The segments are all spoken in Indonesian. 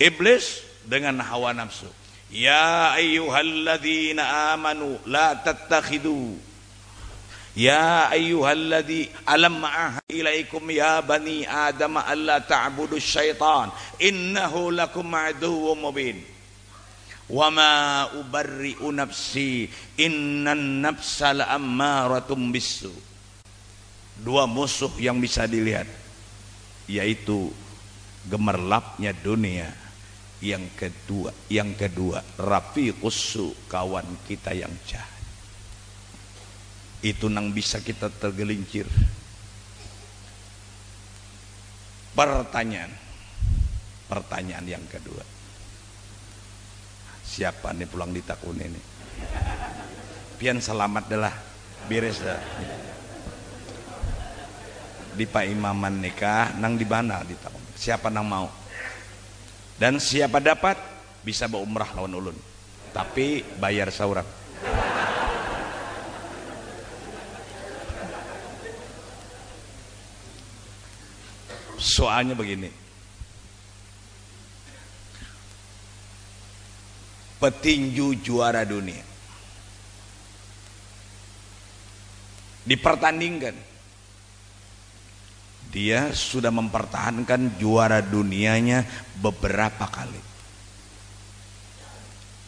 iblis dengan hawa nafsu. Ya ayyuhalladzina amanu la tattakhidu ya ayyuhalladzi alam ma'ah ilaikum ya bani adam alla ta'budu syaitan. Innahu lakum aduwwum mubin. Wa ma ubarri'u nafsi innan nafsa la'ammaratum bisu dua musuh yang bisa dilihat yaitu gemerlapnya dunia yang kedua yang kedua rafiqus kawan kita yang jahat. Itu nang bisa kita tergelincir. Pertanyaan. Pertanyaan yang kedua. Siapa nih pulang di takun ini? Pian selamat adalah beres dah. Di Pak Imaman nikah nang di mana di tahun siapa nang mau dan siapa dapat bisa berumrah lawan ulun. Tapi bayar saurat. Soalnya begini. Petinju juara dunia. Dipertandingkan dia sudah mempertahankan juara dunianya beberapa kali.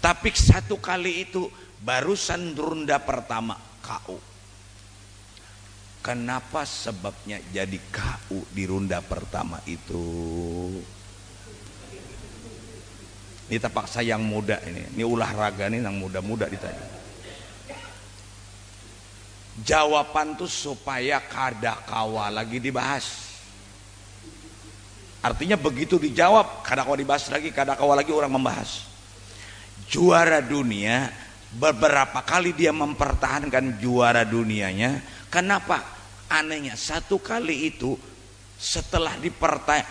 Tapi satu kali itu barusan runda pertama KU. Kenapa sebabnya jadi KU di runda pertama itu? Ini tapak saya yang muda ini. Ini olahraga nih yang muda-muda ditanya. Jawaban tuh supaya kada kawa lagi dibahas. Artinya begitu dijawab, kada kawa dibahas lagi, kada kawa lagi orang membahas. Juara dunia beberapa kali dia mempertahankan juara dunianya. Kenapa? Anehnya satu kali itu setelah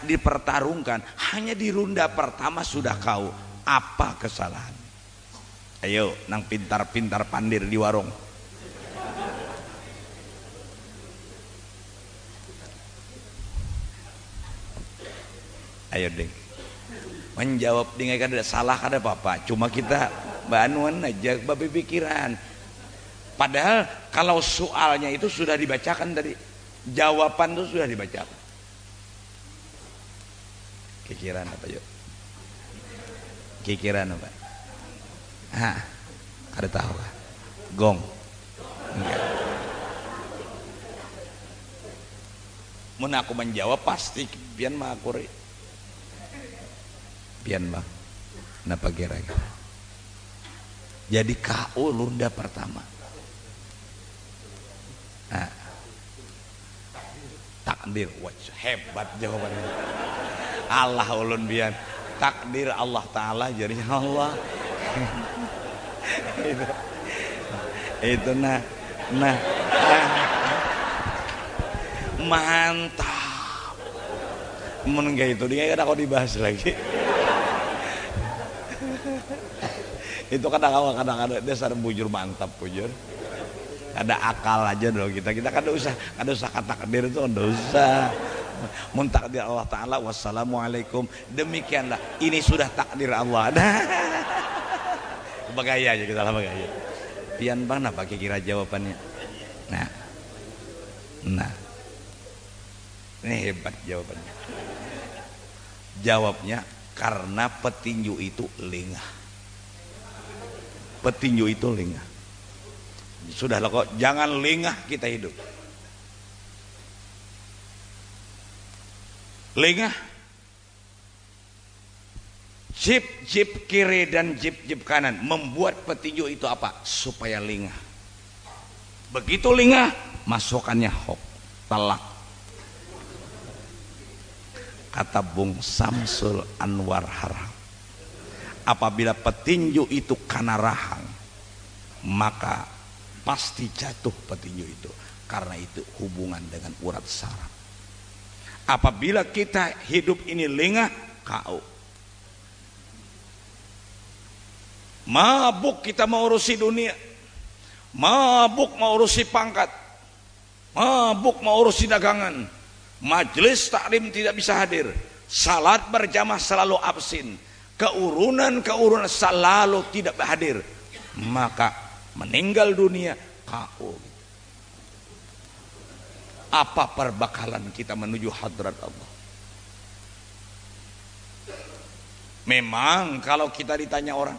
dipertarungkan hanya di runda pertama sudah kau apa kesalahan? Ayo, nang pintar-pintar pandir di warung ayo deh menjawab dengan kada salah kada apa-apa. Cuma kita banuan aja babi pikiran. Padahal kalau soalnya itu sudah dibacakan tadi jawaban itu sudah dibacakan. Kikiran apa yuk? Kikiran apa? Hah, ada tahu kah? Gong. Enggak. Mun aku menjawab pasti pian aku pian bang. Kenapa kira-kira? Jadi KO lunda pertama. Nah, takdir wajh hebat jawabannya. Allah ulun bian takdir Allah Ta'ala jadi Allah. Itu. Itu nah. Nah, nah. mantap. Mun itu dia kada kau dibahas lagi itu kadang-kadang kadang-kadang dasar bujur mantap bujur. Ada akal aja dong kita. Kita kan usah ada usah kata takdir itu ada usah. Muntah takdir Allah Ta'ala wassalamualaikum. Demikianlah ini sudah takdir Allah. Nah bagaya aja kita lah bagaya. Pian mana pakai kira jawabannya? Nah. Nah. Ini hebat jawabannya. Jawabnya karena petinju itu lengah petinju itu lengah. Sudahlah kok jangan lengah kita hidup. Lengah. Jip jip kiri dan jip kanan. Membuat petinju itu apa? Supaya lengah. Begitu lengah masukannya hok telak. Kata Bung Samsul Anwar Harham apabila petinju itu karena rahang maka pasti jatuh petinju itu. Karena itu hubungan dengan urat saraf. Apabila kita hidup ini lengah kau mabuk kita mau urusi dunia. Mabuk mau urusi pangkat. Mabuk mau urusi dagangan. Majelis taklim tidak bisa hadir. Salat berjamaah selalu absin keurunan-keurunan selalu tidak hadir. Maka meninggal dunia KO apa perbakalan kita menuju hadrat Allah? Memang kalau kita ditanya orang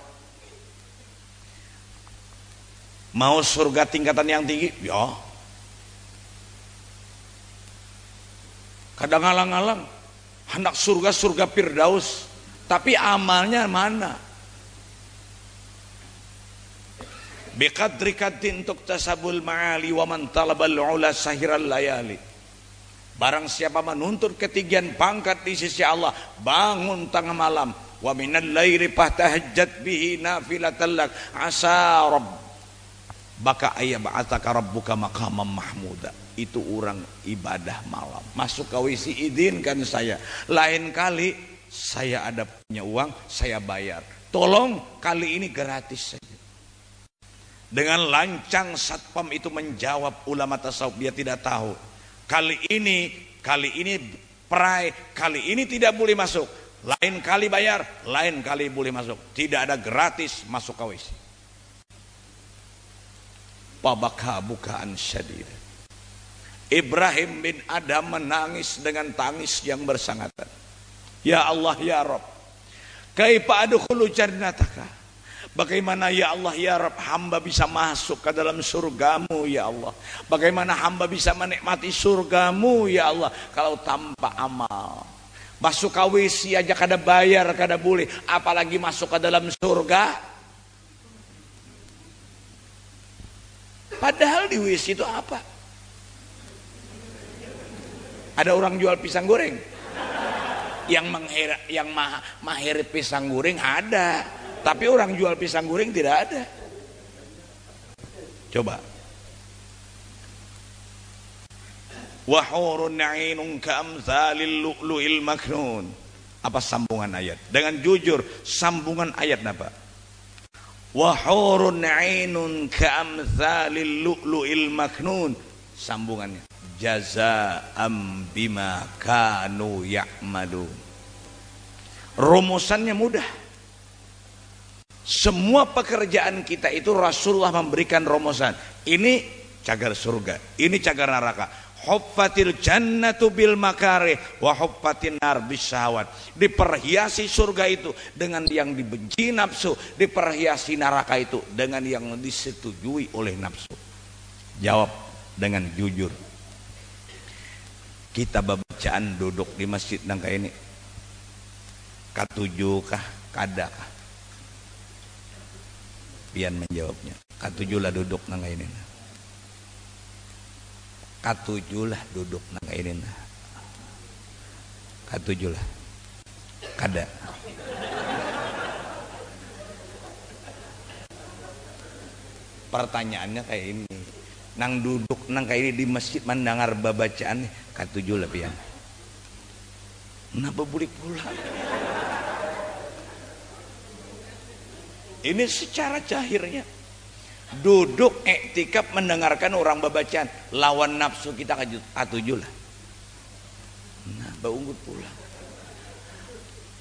mau surga tingkatan yang tinggi? Ya. Kadang alang-alang hendak surga surga Firdaus tapi amalnya mana? Biqadri kadin untuk tasabul ma'ali wa man talabal ula sahiral layali. Barang siapa menuntut ketinggian pangkat di sisi Allah bangun tengah malam. Wa minal laili fahtahajjat bihi nafilatan lak. Asa rabb. Baka ayyab'ataka rabbuka maqaman mahmuda. Itu orang ibadah malam. Masuk ke WC izinkan saya. Lain kali saya ada punya uang saya bayar tolong kali ini gratis saja dengan lancang satpam itu menjawab ulama tasawuf dia tidak tahu. Kali ini, kali ini perai, kali ini tidak boleh masuk. Lain kali bayar, lain kali boleh masuk. Tidak ada gratis masuk WC. Pabaka bukaan syadid. Ibrahim bin Adam menangis dengan tangis yang bersangatan. Ya Allah ya Rabb. Kaifa adkhulu jannataka? Bagaimana ya Allah ya Rabb hamba bisa masuk ke dalam surgamu ya Allah Bagaimana hamba bisa menikmati surgamu ya Allah Kalau tanpa amal Masuk WC aja kada bayar kada boleh Apalagi masuk ke dalam surga Padahal di WC itu apa? Ada orang jual pisang goreng yang menghir yang mah mahir pisang goreng ada tapi orang jual pisang goreng tidak ada. Coba. Wahurun na'inun ka'amzalil lu'lu'il maknun. Apa sambungan ayat? Dengan jujur, sambungan ayat apa? Wahurun na'inun ka'amzalil lu'lu'il maknun. Sambungannya. Jaza'am bima kanu ya'malun. Rumusannya mudah semua pekerjaan kita itu Rasulullah memberikan romosan. Ini cagar surga, ini cagar neraka. Huffatil jannatu bil makare wa huffatin nar bisawat. Diperhiasi surga itu dengan yang dibenci nafsu, diperhiasi neraka itu dengan yang disetujui oleh nafsu. Jawab dengan jujur. Kita bacaan duduk di masjid nangka ini. Katujuh kah? Kadakah? pian menjawabnya. Katujulah duduk nangga ini. Katujulah duduk nangga ini. Katujulah kada. Pertanyaannya kayak ini. Nang duduk nang kayak ini di masjid mendengar babacaan katujulah pian kenapa boleh pulang Ini secara cahirnya duduk ektikap mendengarkan orang babacaan lawan nafsu kita atujuh lah. Nah, baunggut pula.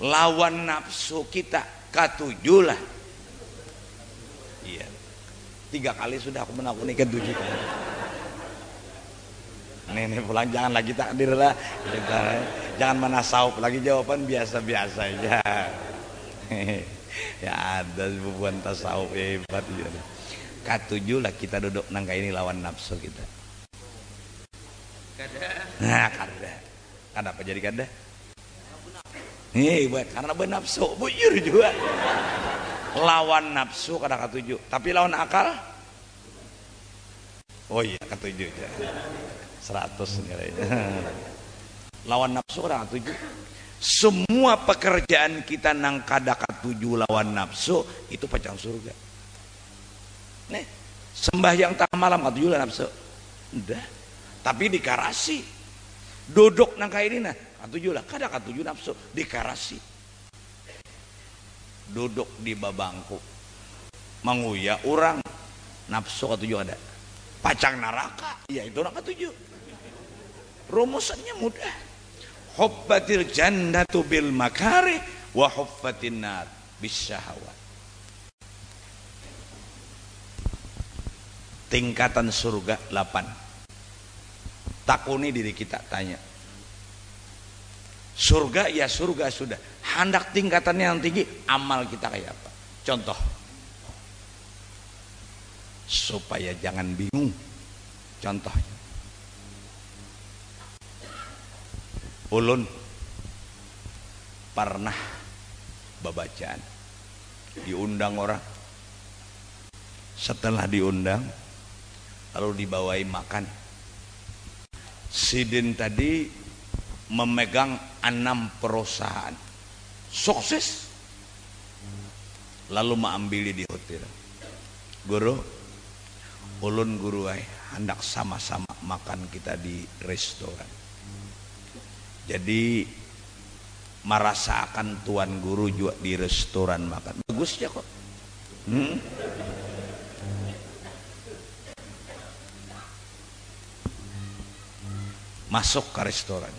Lawan nafsu kita katujuh lah. Iya. Tiga kali sudah aku menakuni ketujuh kali. Nenek pulang jangan lagi takdir lah. Jangan menasaup lagi jawaban biasa-biasa aja. ya ada bubuan tasawuf hebat ya. Katujuh lah kita duduk nangka ini lawan nafsu kita. Kada. Nah kada. Kada apa jadi kada? Nih buat karena bernafsu bujur juga. Lawan nafsu kada katujuh. Tapi lawan akal? Oh iya katujuh ya. Seratus nilainya. lawan nafsu kada katujuh semua pekerjaan kita nang kadaka tujuh lawan nafsu itu pacang surga. Nih sembahyang tengah malam tujuh lawan nafsu? Udah tapi dikarasi. Duduk nang ini nah tujuh lah kadaka tujuh nafsu dikarasi. Duduk di babangku. Menguya orang nafsu tujuh ada. Pacang neraka ya itu neraka tujuh rumusannya mudah. Hubbatil jannatu bil makari wa hubbatin nar bisyahawat tingkatan surga 8 takuni diri kita tanya. Surga ya surga sudah. Hendak tingkatannya yang tinggi amal kita kayak apa? Contoh. Supaya jangan bingung. Contohnya ulun pernah babacaan. Diundang orang. Setelah diundang lalu dibawai makan. Sidin tadi memegang enam perusahaan. Sukses. Lalu mengambil di hotel. Guru ulun guru ay hendak sama-sama makan kita di restoran jadi merasakan tuan guru juga di restoran makan. Bagus ya kok. Hmm? masuk ke restoran.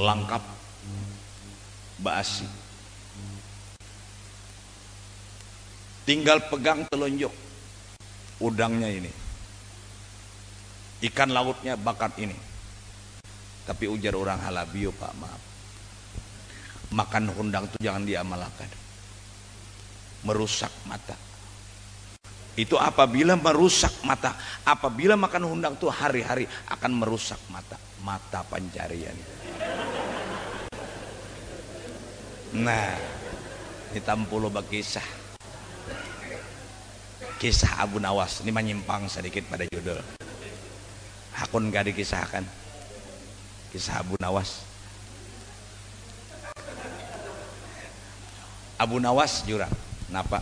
Lengkap. Basi. Tinggal pegang telunjuk. Udangnya ini ikan lautnya bakat ini. Tapi ujar orang halabio pak maaf. Makan hundang itu jangan diamalkan merusak mata. Itu apabila merusak mata apabila makan hundang itu hari-hari akan merusak mata. Mata pencarian. Nah puluh kisah. Kisah Abu Nawas ini menyimpang sedikit pada judul hakun gak dikisahkan. Kisah Abu Nawas. Abu Nawas jurang. Kenapa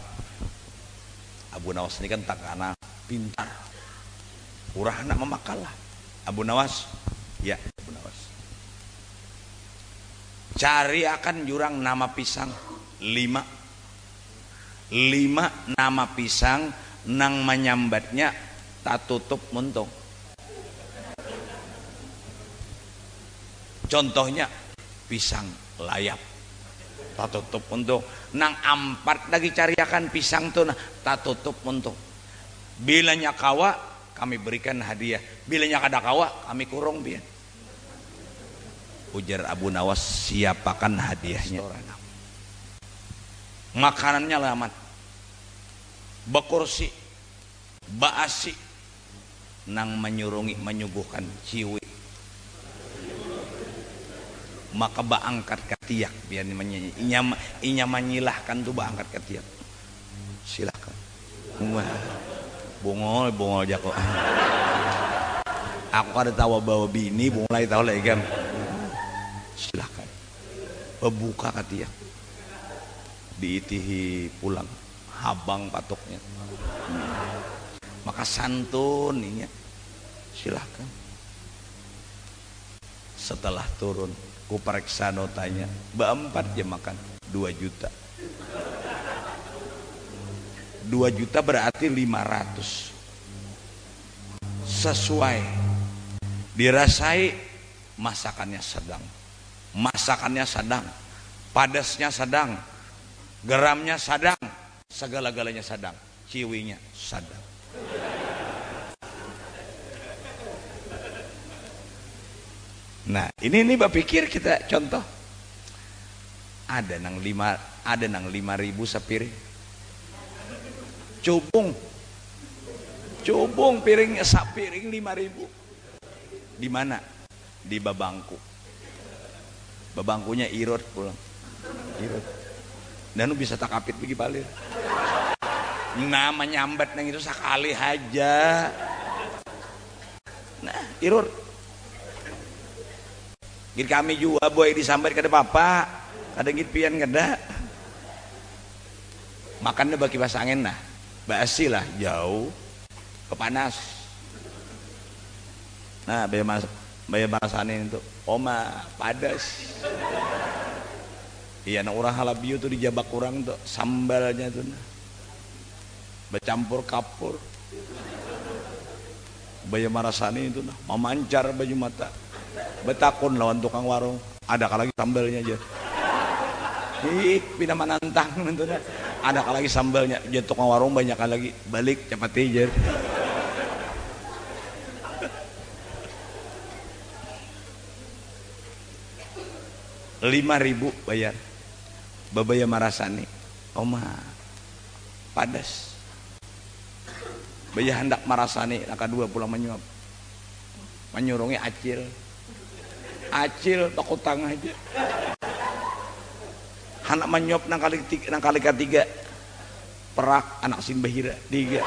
Abu Nawas ini kan tak karena pintar. Urah anak memakalah Abu Nawas? Ya Abu Nawas. Cari akan jurang nama pisang. Lima. Lima nama pisang nang menyambatnya tak tutup muntung contohnya pisang layap. Tak tutup untuk nang ampat lagi cariakan pisang tuh nah tak tutup untuk. Bilanya kawa kami berikan hadiah. Bilanya kada kawa kami kurung biar ujar Abu Nawas siapakan hadiahnya? Makanannya lamat bekursi baasi nang menyurungi menyuguhkan ciwi maka ba angkat ketiak biar menyanyi inya inya menyilahkan tuh ba angkat ketiak silahkan wah bungol bungol jako aku ada tahu bawa bini mulai tahu lagi kan. Silahkan buka ketiak diitihi pulang. Habang patoknya. Maka santun ini silahkan setelah turun ku periksa notanya. Empat jam makan. 2 juta. 2 juta berarti 500 sesuai. Dirasai masakannya sedang. Masakannya sedang. Padasnya sedang. Geramnya sedang. Segala-galanya sedang. Ciwinya sedang Nah, ini ini Bapak pikir kita contoh. Ada nang lima, ada nang lima ribu sepiring. Cubung, cubung piringnya sapiring lima ribu. Di mana? Di babangku. Babangkunya irot pulang. Irot. Dan lu bisa takapit bagi palir. Nama nyambat nang itu sekali aja. Nah, irot Git kami juga boy disambat kada papa, kada git pian kada. Makannya bagi angin nah, basi lah jauh, kepanas. Nah, bayar mas, bayar masanin itu, oma padas. Iya, nah orang halabiu tuh dijabak kurang tuh sambalnya tuh, nah. bercampur kapur. Baya marasani itu nah, memancar baju mata. Betakun lawan tukang warung. Ada lagi sambalnya aja. Ih, pindah menantang itu nah. Ada lagi sambalnya. Jadi tukang warung banyak lagi. Balik cepat aja. lima ribu bayar babaya marasani oma padas baya hendak marasani naka dua pulang menyuap menyurungi acil acil takut tang aja. Anak menyuap nang kali nang kali ketiga. Perak anak simbahira tiga.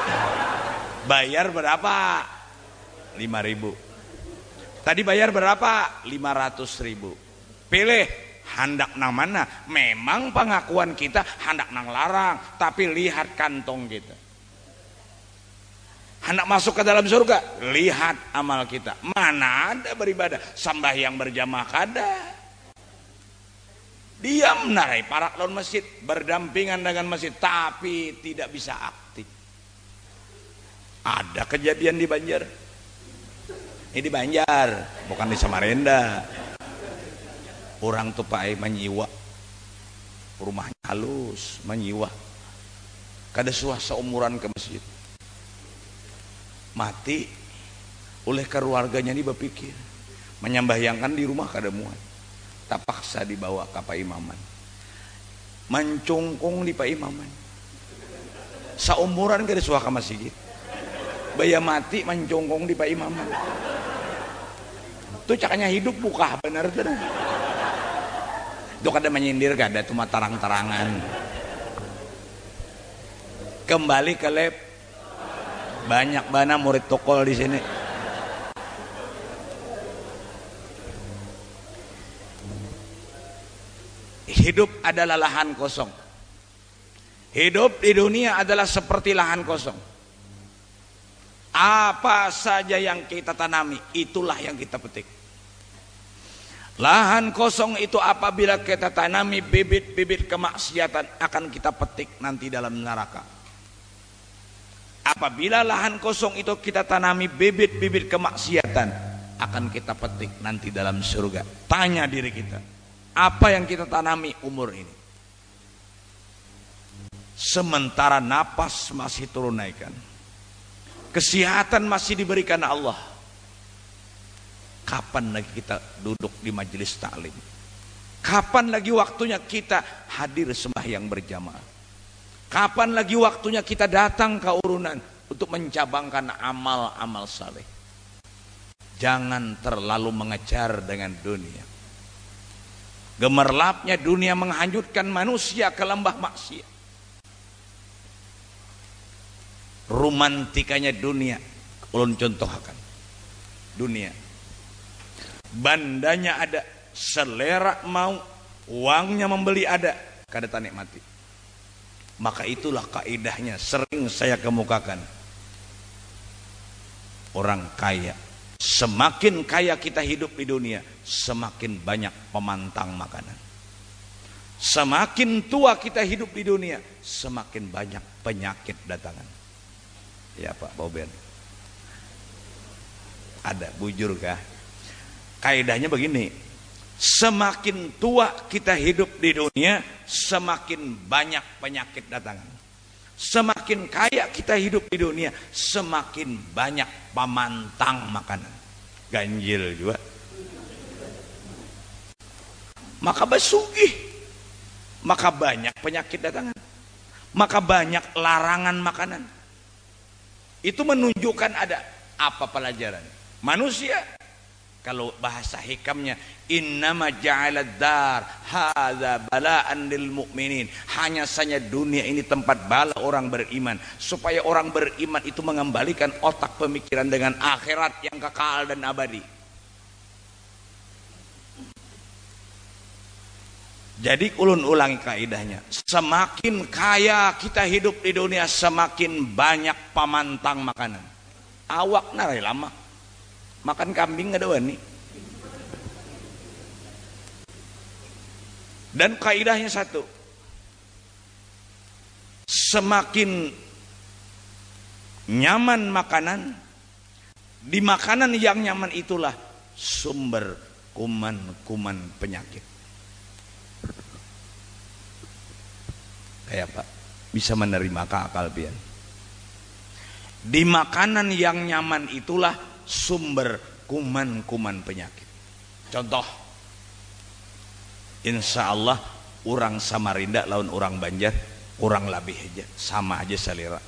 Bayar berapa? Lima ribu. Tadi bayar berapa? Lima ratus ribu. Pilih hendak nang mana? Memang pengakuan kita hendak nang larang tapi lihat kantong kita hendak masuk ke dalam surga? Lihat amal kita. Mana ada beribadah. Yang berjamaah kada. Dia menarai para lawan masjid. Berdampingan dengan masjid tapi tidak bisa aktif. Ada kejadian di Banjar? Ini di Banjar bukan di Samarinda. Orang tuh pak menyiwa. Rumahnya halus menyiwa. Kada suah seumuran ke masjid mati. Oleh keluarganya ini berpikir. Menyambahyangkan di rumah kada muat tak paksa dibawa ke Pak Imaman. Mencungkung di Pak Imaman. Seumuran kada suah ke masjid bayar mati mencungkung di Pak Imaman. Itu cakanya hidup buka benar tuh itu kada menyindir kada cuma tarang-tarangan kembali ke lab banyak bana murid tokol di sini. Hidup adalah lahan kosong. Hidup di dunia adalah seperti lahan kosong. Apa saja yang kita tanami itulah yang kita petik. Lahan kosong itu apabila kita tanami bibit-bibit kemaksiatan akan kita petik nanti dalam neraka. Apabila lahan kosong itu kita tanami bibit-bibit kemaksiatan akan kita petik nanti dalam surga. Tanya diri kita, apa yang kita tanami umur ini? Sementara napas masih turun naikkan. Kesehatan masih diberikan Allah Kapan lagi kita duduk di majelis taklim? Kapan lagi waktunya kita hadir sembahyang berjamaah? Kapan lagi waktunya kita datang ke urunan untuk mencabangkan amal-amal saleh? Jangan terlalu mengejar dengan dunia. Gemerlapnya dunia menghanyutkan manusia ke lembah maksiat. Romantikanya dunia, ulun contohkan. Dunia bandanya ada selera mau uangnya membeli ada kada tak nikmati maka itulah kaidahnya sering saya kemukakan. Orang kaya. Semakin kaya kita hidup di dunia semakin banyak pemantang makanan. Semakin tua kita hidup di dunia semakin banyak penyakit datangan. Ya Pak Boben. Ada bujur kah? Kaidahnya begini semakin tua kita hidup di dunia semakin banyak penyakit datangan. Semakin kaya kita hidup di dunia semakin banyak pamantang makanan. Ganjil juga. Maka besugih maka banyak penyakit datangan. Maka banyak larangan makanan. Itu menunjukkan ada apa pelajaran. Manusia kalau bahasa hikamnya innama ja'ala dar hadza bala'an lil mu'minin hanya saja dunia ini tempat bala orang beriman supaya orang beriman itu mengembalikan otak pemikiran dengan akhirat yang kekal dan abadi Jadi ulun ulangi kaidahnya. Semakin kaya kita hidup di dunia, semakin banyak pamantang makanan. Awak narai lama makan kambing ada wani. Dan kaidahnya satu. Semakin nyaman makanan di makanan yang nyaman itulah sumber kuman-kuman penyakit. Kayak pak bisa menerima akal pian. Di makanan yang nyaman itulah sumber kuman-kuman penyakit. Contoh. Insya Allah orang Samarinda lawan orang Banjar kurang lebih aja sama aja selera.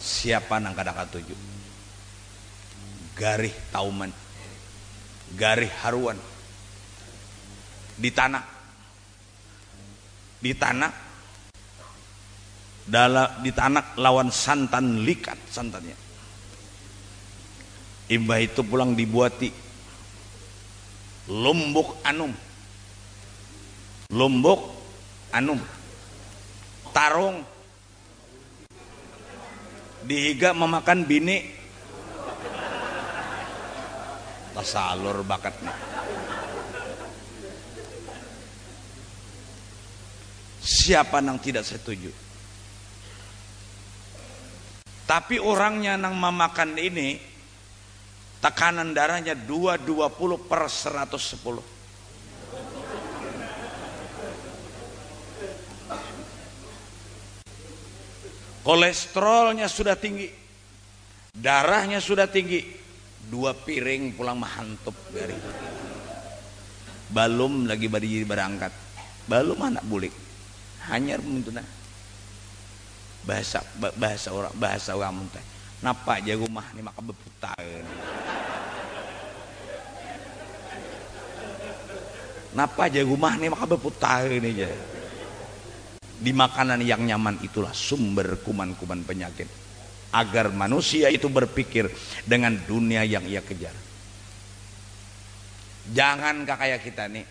Siapa nang kadang tujuh garih tauman garih haruan. Di tanah. Di tanah dalam di tanah lawan santan likat santannya. Imbah itu pulang dibuati. Lombok anum. Lombok anu tarung. Dihiga memakan bini. Tasalur bakatnya siapa yang tidak setuju tapi orangnya yang memakan ini tekanan darahnya 220 per 110 kolesterolnya sudah tinggi darahnya sudah tinggi dua piring pulang mahantup dari balum lagi badi berangkat. Balum anak bulik. Hanya muntuna bahasa bahasa orang bahasa orang muntah napa jago mah ini maka beputar napa jago mah ini maka beputar ini aja di makanan yang nyaman itulah sumber kuman-kuman penyakit. Agar manusia itu berpikir dengan dunia yang ia kejar. Jangan kayak kita nih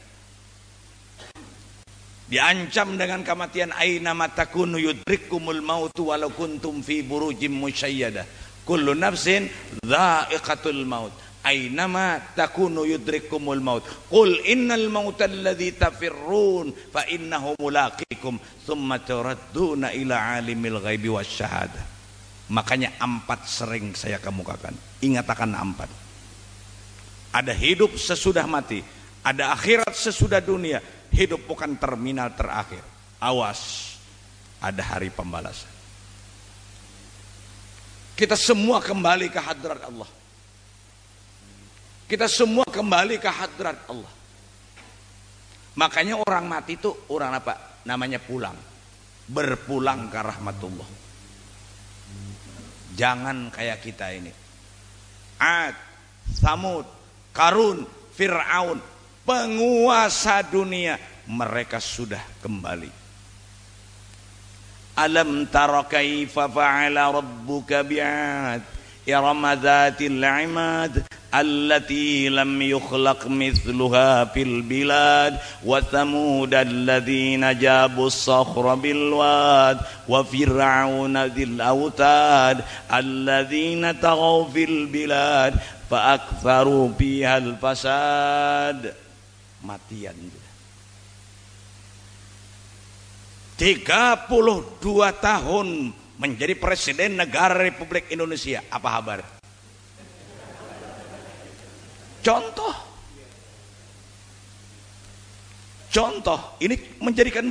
diancam dengan kematian aina matakunu yudrikumul mautu walau kuntum fi burujim musyayyadah kullu nafsin dha'iqatul maut Aynama takunu yudrikumul maut. Qul innal mauta alladhi tafirrun fa innahu mulaqikum thumma turadduna ila alimil ghaibi wasyahadah. Makanya empat sering saya kemukakan. Ingat akan empat. Ada hidup sesudah mati, ada akhirat sesudah dunia. Hidup bukan terminal terakhir. Awas, ada hari pembalasan. Kita semua kembali ke hadrat Allah. Kita semua kembali ke hadrat Allah. Makanya orang mati itu orang apa? Namanya pulang. Berpulang ke rahmatullah. Jangan kayak kita ini. Ad, Samud, Karun, Fir'aun, penguasa dunia, mereka sudah kembali. Alam tara kaifa fa'ala rabbuka bi'ad? Iram dzatil 'imad التي لم يخلق مثلها في البلاد وثمود الذين جابوا الصخر بالواد وفرعون ذي الأوتاد الذين طغوا في البلاد فأكثروا فيها الفساد matian 32 tahun menjadi presiden negara Republik Indonesia apa kabar Contoh. Contoh, ini menjadikan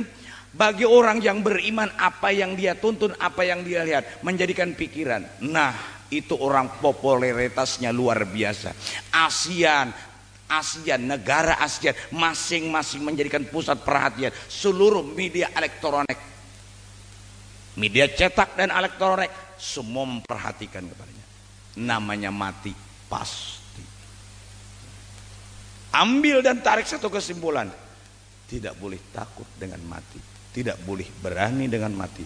bagi orang yang beriman apa yang dia tuntun, apa yang dia lihat, menjadikan pikiran. Nah, itu orang popularitasnya luar biasa. ASEAN, ASEAN, negara ASEAN masing-masing menjadikan pusat perhatian seluruh media elektronik. Media cetak dan elektronik semua memperhatikan kepadanya. Namanya mati pas ambil dan tarik satu kesimpulan. Tidak boleh takut dengan mati. Tidak boleh berani dengan mati.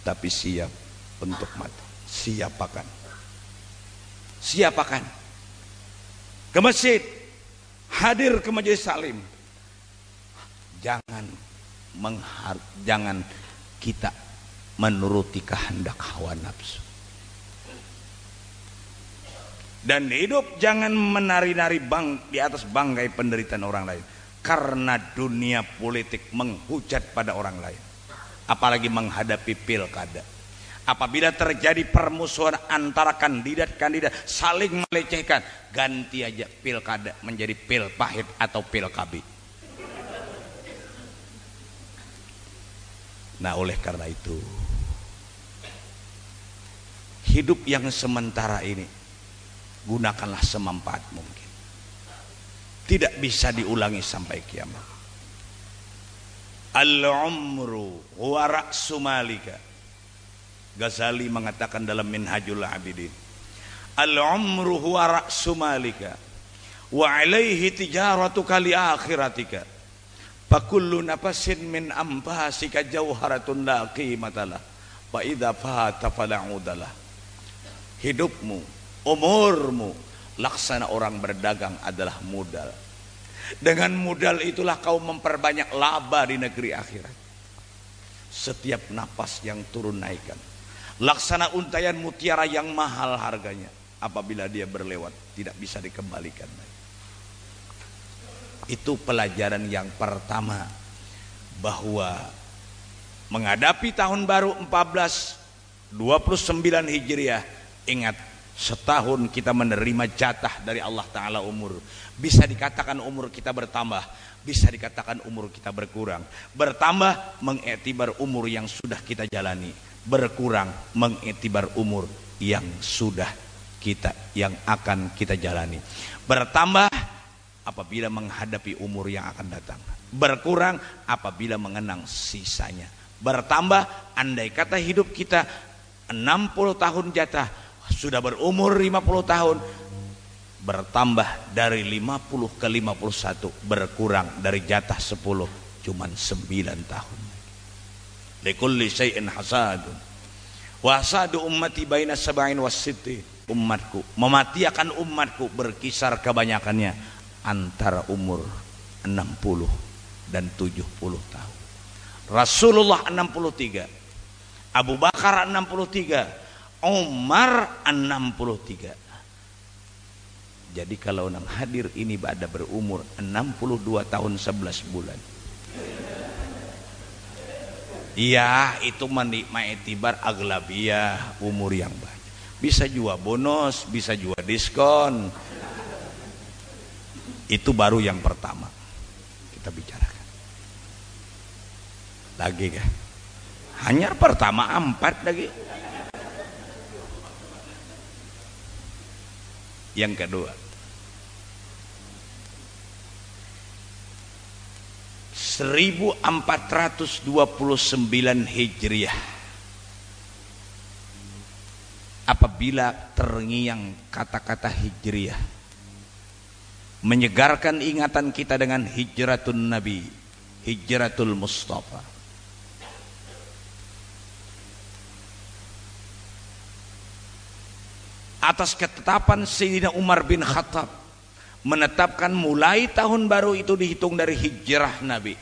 Tapi siap untuk mati. Siapakan? Siapakan? Ke masjid hadir ke majelis salim jangan menghar jangan kita menuruti kehendak hawa nafsu. Dan hidup jangan menari-nari bang di atas bangkai penderitaan orang lain. Karena dunia politik menghujat pada orang lain. Apalagi menghadapi pilkada Apabila terjadi permusuhan antara kandidat-kandidat saling melecehkan, ganti aja pilkada menjadi pil pahit atau pil kabi. Nah, oleh karena itu hidup yang sementara ini gunakanlah semampat mungkin. Tidak bisa diulangi sampai kiamat. Al-umru huwa ra'su Ghazali mengatakan dalam Minhajul Abidin Al-umru huwa ra'su malika wa alaihi tijaratuka li akhiratika fakullu nafasin min ambasika jawharatun la qimatalah wa idza fata fala hidupmu umurmu laksana orang berdagang adalah modal. Dengan modal itulah kau memperbanyak laba di negeri akhirat. Setiap napas yang turun naikkan Laksana untayan mutiara yang mahal harganya. Apabila dia berlewat tidak bisa dikembalikan. Itu pelajaran yang pertama bahwa menghadapi tahun baru 1429 Hijriah ingat setahun kita menerima jatah dari Allah Ta'ala umur bisa dikatakan umur kita bertambah bisa dikatakan umur kita berkurang bertambah mengetibar umur yang sudah kita jalani berkurang mengetibar umur yang sudah kita yang akan kita jalani. Bertambah apabila menghadapi umur yang akan datang. Berkurang apabila mengenang sisanya. Bertambah andai kata hidup kita 60 tahun jatah sudah berumur 50 tahun bertambah dari 50 ke 51 berkurang dari jatah 10 cuman 9 tahun likulli syai'in hasadun hasadu ummati baina sab'in wasitti umatku mematiakan umatku berkisar kebanyakannya antara umur 60 dan 70 tahun. Rasulullah 63 Abu Bakar 63 Umar 63 jadi kalau nang hadir ini pada berumur 62 tahun 11 bulan Iya, itu itibar aglabiyah umur yang banyak. Bisa juga bonus, bisa juga diskon. Itu baru yang pertama. Kita bicarakan. Lagi kan? Hanya pertama empat lagi. Yang kedua, 1429 Hijriah. Apabila terngiang kata-kata Hijriah menyegarkan ingatan kita dengan hijratun Nabi hijratul Mustafa. Atas ketetapan Sayyidina Umar bin Khattab menetapkan mulai tahun baru itu dihitung dari hijrah Nabi.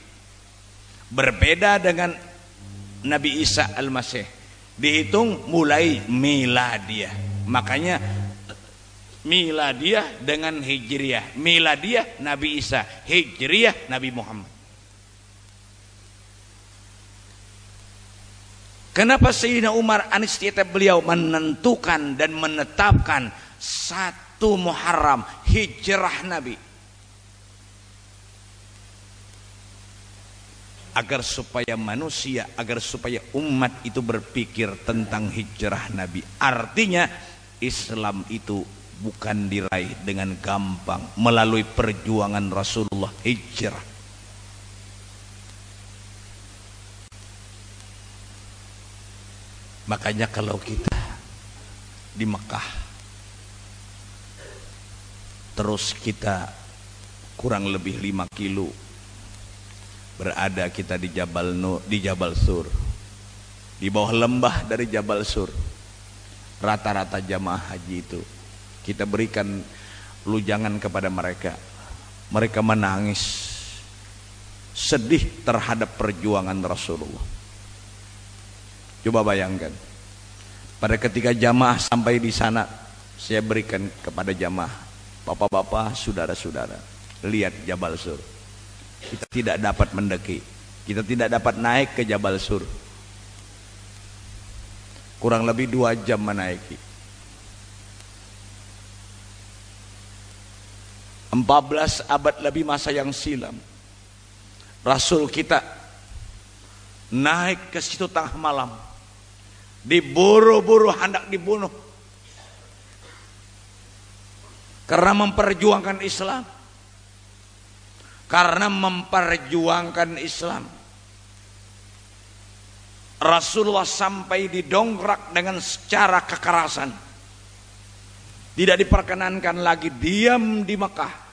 Berbeda dengan Nabi Isa Al-Masih. Dihitung mulai miladiah. Makanya miladiah dengan hijriah. Miladiah Nabi Isa, hijriah Nabi Muhammad. Kenapa Sayyidina Umar Anistiata beliau menentukan dan menetapkan satu satu Muharram hijrah Nabi. Agar supaya manusia agar supaya umat itu berpikir tentang hijrah Nabi. Artinya Islam itu bukan diraih dengan gampang melalui perjuangan Rasulullah hijrah. Makanya kalau kita di Mekah terus kita kurang lebih 5 kilo berada kita di Jabal Nur, di Jabal Sur. Di bawah lembah dari Jabal Sur. Rata-rata jamaah haji itu kita berikan lujangan kepada mereka. Mereka menangis sedih terhadap perjuangan Rasulullah. Coba bayangkan pada ketika jamaah sampai di sana saya berikan kepada jamaah Bapak-bapak, saudara-saudara, lihat Jabal Sur. Kita tidak dapat mendeki. Kita tidak dapat naik ke Jabal Sur. kurang lebih dua jam menaiki 14 abad lebih masa yang silam Rasul kita naik ke situ tengah malam diburu-buru hendak dibunuh karena memperjuangkan Islam. Karena memperjuangkan Islam. Rasulullah sampai didongkrak dengan secara kekerasan. Tidak diperkenankan lagi diam di Mekah.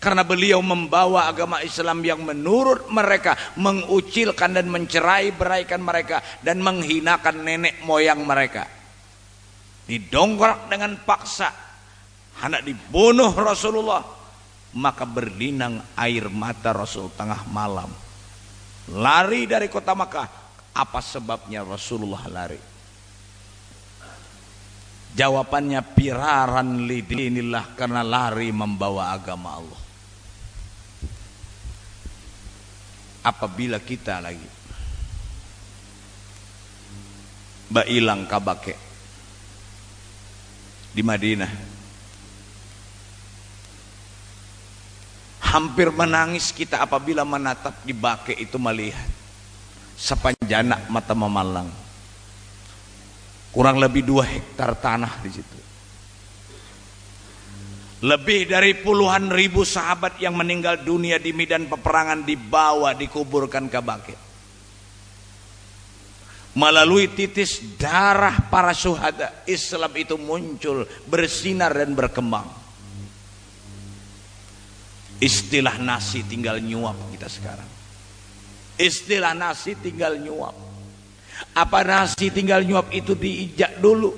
Karena beliau membawa agama Islam yang menurut mereka mengucilkan dan mencerai beraikan mereka dan menghinakan nenek moyang mereka. Didongkrak dengan paksa hendak dibunuh Rasulullah maka berlinang air mata Rasul tengah malam lari dari kota Makkah apa sebabnya Rasulullah lari? Jawabannya piraran lidinilah karena lari membawa agama Allah. Apabila kita lagi Bailang kabake di Madinah hampir menangis kita apabila menatap di bake itu melihat sepanjang mata memalang. Kurang lebih dua hektar tanah di situ. Lebih dari puluhan ribu sahabat yang meninggal dunia di medan peperangan dibawa dikuburkan ke Bakit melalui titis darah para syuhada Islam itu muncul bersinar dan berkembang istilah nasi tinggal nyuap kita sekarang Istilah nasi tinggal nyuap. Apa nasi tinggal nyuap itu diijak dulu.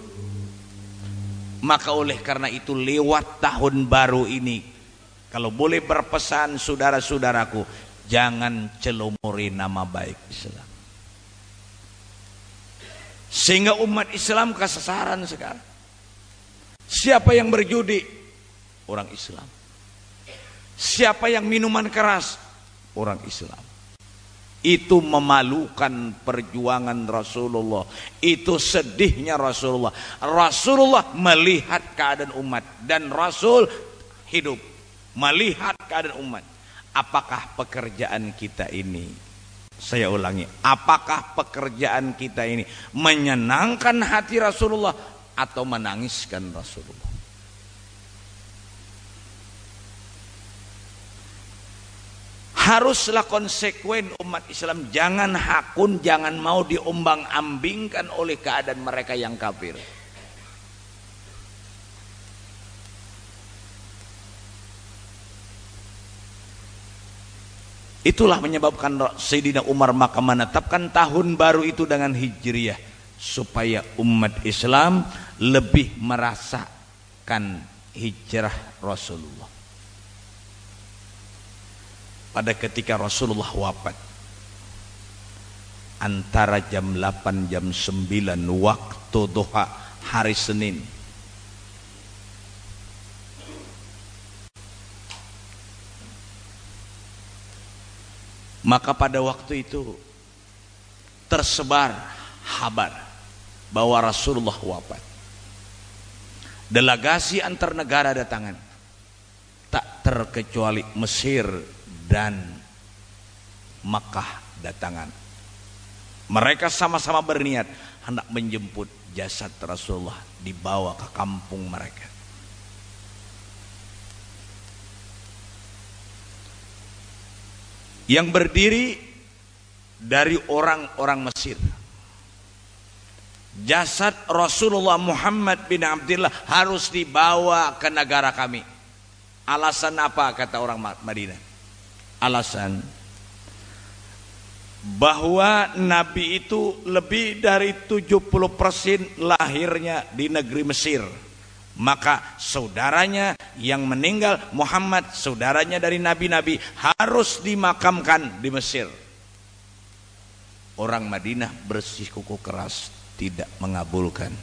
Maka oleh karena itu lewat tahun baru ini. Kalau boleh berpesan saudara-saudaraku. Jangan celomori nama baik Islam. Sehingga umat Islam kesesaran sekarang. Siapa yang berjudi? Orang Islam. Siapa yang minuman keras? Orang Islam. Itu memalukan perjuangan Rasulullah. Itu sedihnya Rasulullah. Rasulullah melihat keadaan umat dan Rasul hidup. Melihat keadaan umat. Apakah pekerjaan kita ini? Saya ulangi apakah pekerjaan kita ini menyenangkan hati Rasulullah atau menangiskan Rasulullah haruslah konsekuen umat Islam. Jangan hakun jangan mau diombang ambingkan oleh keadaan mereka yang kafir. Itulah menyebabkan Sayyidina Umar maka menetapkan tahun baru itu dengan Hijriyah supaya umat Islam lebih merasakan hijrah Rasulullah pada ketika Rasulullah wafat. Antara jam 8 jam 9 waktu duha hari Senin. Maka pada waktu itu tersebar kabar bahwa Rasulullah wafat. Delegasi antar negara datangan. Tak terkecuali Mesir dan Makkah datangan. Mereka sama-sama berniat hendak menjemput jasad Rasulullah dibawa ke kampung mereka. Yang berdiri dari orang-orang Mesir. Jasad Rasulullah Muhammad bin Abdullah harus dibawa ke negara kami. Alasan apa kata orang Madinah? Alasan bahwa Nabi itu lebih dari 70% lahirnya di negeri Mesir. Maka saudaranya yang meninggal Muhammad, saudaranya dari nabi-nabi harus dimakamkan di Mesir. Orang Madinah bersih kuku keras tidak mengabulkan.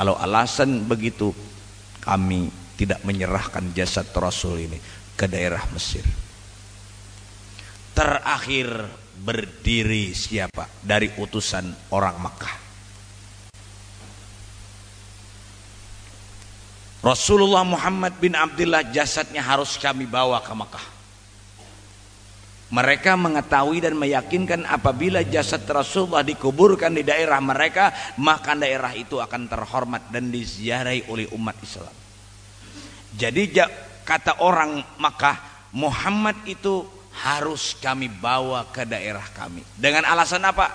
Kalau alasan begitu, kami tidak menyerahkan jasad Rasul ini ke daerah Mesir Terakhir berdiri siapa dari utusan orang Mekah? Rasulullah Muhammad bin Abdullah jasadnya harus kami bawa ke Mekah. Mereka mengetahui dan meyakinkan apabila jasad Rasulullah dikuburkan di daerah mereka, maka daerah itu akan terhormat dan diziarahi oleh umat Islam. Jadi kata orang Makkah, Muhammad itu harus kami bawa ke daerah kami. Dengan alasan apa?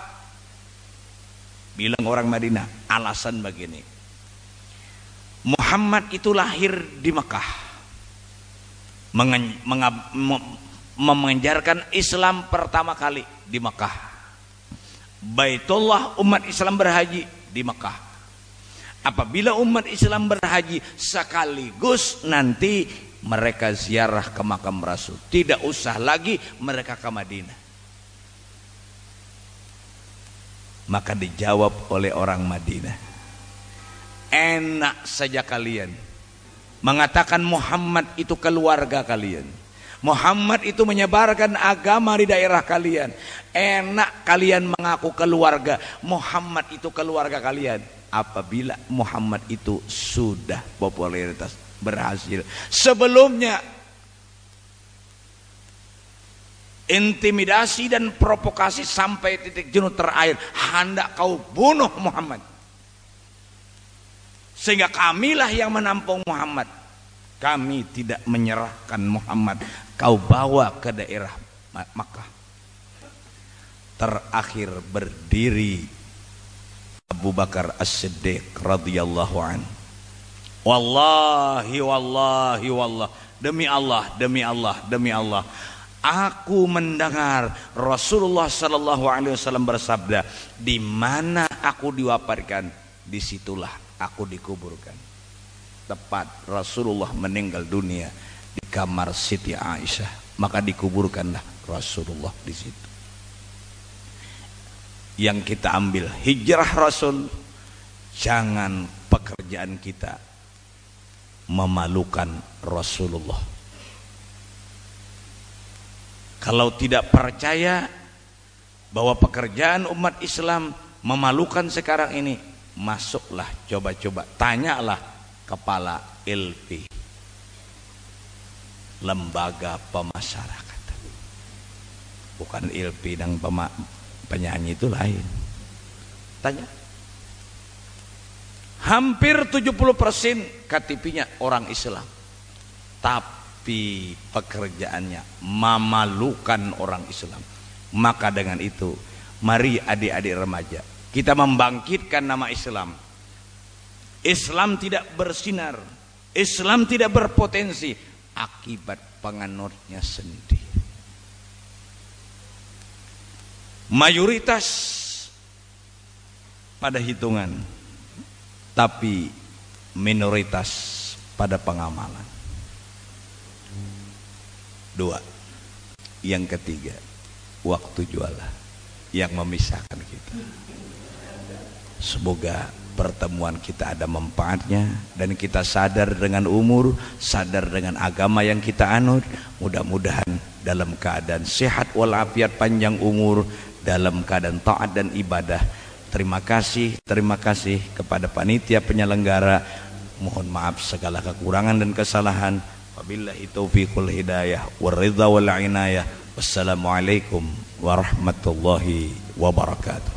Bilang orang Madinah, alasan begini. Muhammad itu lahir di Mekah. Mengajarkan Islam pertama kali di Mekah. Baitullah umat Islam berhaji di Mekah. Apabila umat Islam berhaji sekaligus nanti mereka ziarah ke makam Rasul. Tidak usah lagi mereka ke Madinah. Maka dijawab oleh orang Madinah. Enak saja kalian mengatakan Muhammad itu keluarga kalian. Muhammad itu menyebarkan agama di daerah kalian. Enak kalian mengaku keluarga. Muhammad itu keluarga kalian. Apabila Muhammad itu sudah popularitas berhasil. Sebelumnya intimidasi dan provokasi sampai titik jenuh terakhir. Hendak kau bunuh Muhammad. Sehingga kamilah yang menampung Muhammad. Kami tidak menyerahkan Muhammad. Kau bawa ke daerah Makkah. Terakhir berdiri Abu Bakar As-Siddiq radhiyallahu anhu Wallahi wallahi wallah. Demi Allah demi Allah demi Allah. Aku mendengar Rasulullah sallallahu alaihi wasallam bersabda di mana aku diwafatkan di situlah aku dikuburkan. Tepat Rasulullah meninggal dunia di kamar Siti Aisyah. Maka dikuburkanlah Rasulullah di situ. Yang kita ambil hijrah Rasul jangan pekerjaan kita memalukan Rasulullah. Kalau tidak percaya bahwa pekerjaan umat Islam memalukan sekarang ini, masuklah coba-coba tanyalah kepala LP lembaga pemasyarakatan. Bukan LP dan penyanyi itu lain. Tanya hampir 70% KTP-nya orang Islam. Tapi pekerjaannya memalukan orang Islam. Maka dengan itu mari adik-adik remaja kita membangkitkan nama Islam. Islam tidak bersinar. Islam tidak berpotensi akibat penganutnya sendiri. Mayoritas pada hitungan tapi minoritas pada pengamalan. Dua. Yang ketiga, waktu jualan yang memisahkan kita. Semoga pertemuan kita ada manfaatnya dan kita sadar dengan umur, sadar dengan agama yang kita anut. Mudah-mudahan dalam keadaan sehat walafiat panjang umur, dalam keadaan taat dan ibadah Terima kasih, terima kasih kepada panitia penyelenggara. Mohon maaf segala kekurangan dan kesalahan. Wabillahi taufiqul hidayah waridha wal inayah. Wassalamualaikum warahmatullahi wabarakatuh.